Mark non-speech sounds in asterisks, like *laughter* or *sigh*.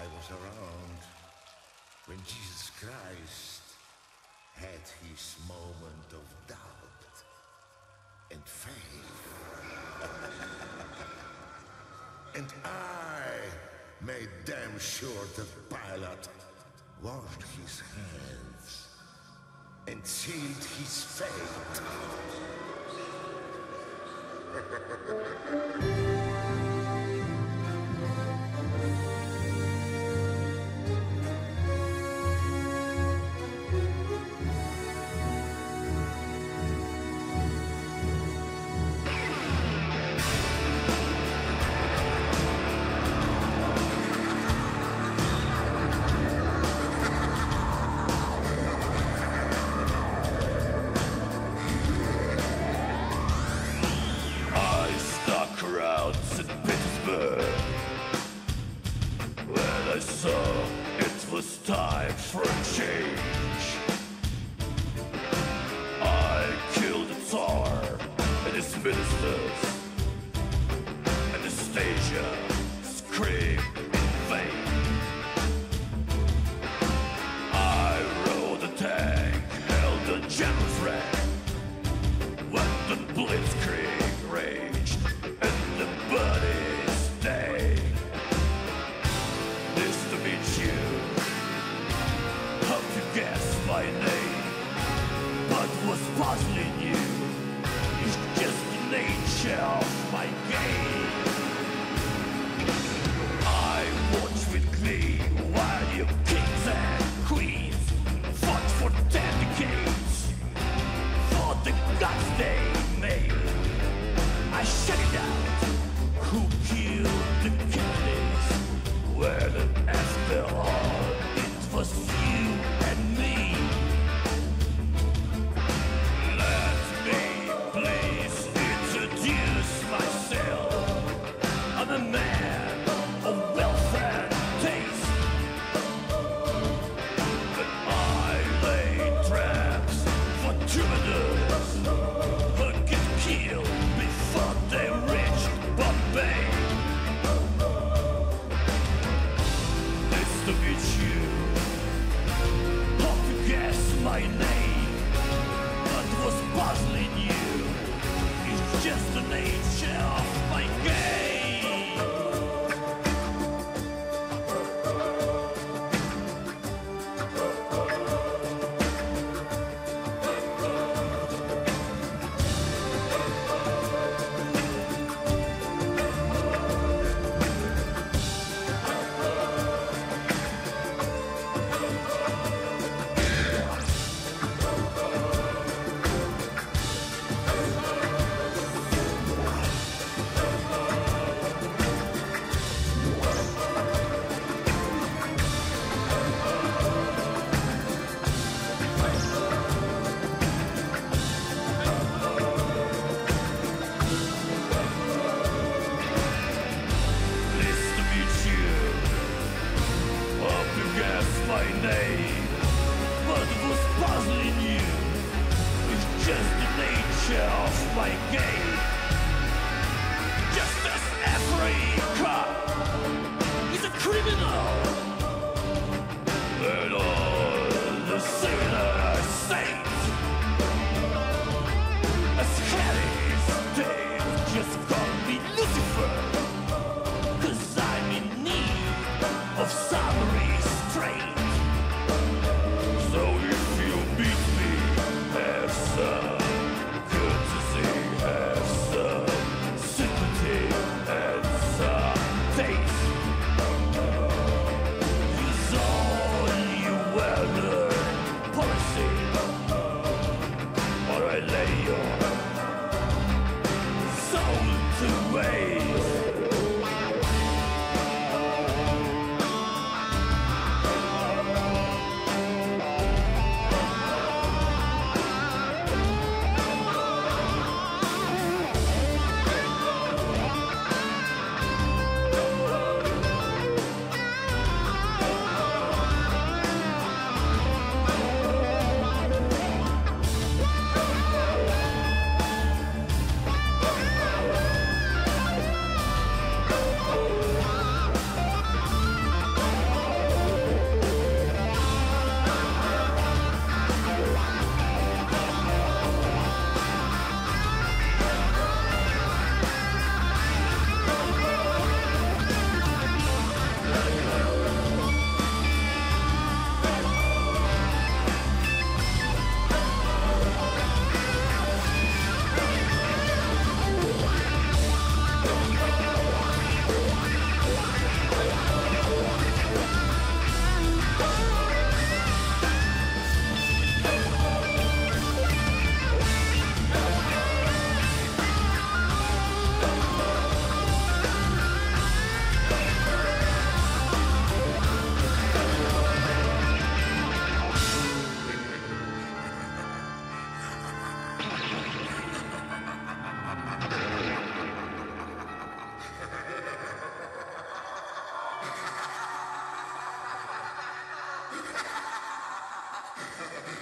I was around when Jesus Christ had his moment of doubt and faith. *laughs* and I made damn sure that Pilate washed his hands and sealed his fate. *laughs* ministers. Anastasia screamed in vain. I rode a tank, held a general's rank. When the blitzkrieg raged and the buddies day. Nice to meet you. Hope you guess my name. But what's puzzling you nature my game. I watch with glee while you kings and queens fought for ten decades for the gods they made. I shut my name But was puzzling you It's just the nature of my game. Ha ha ha ha!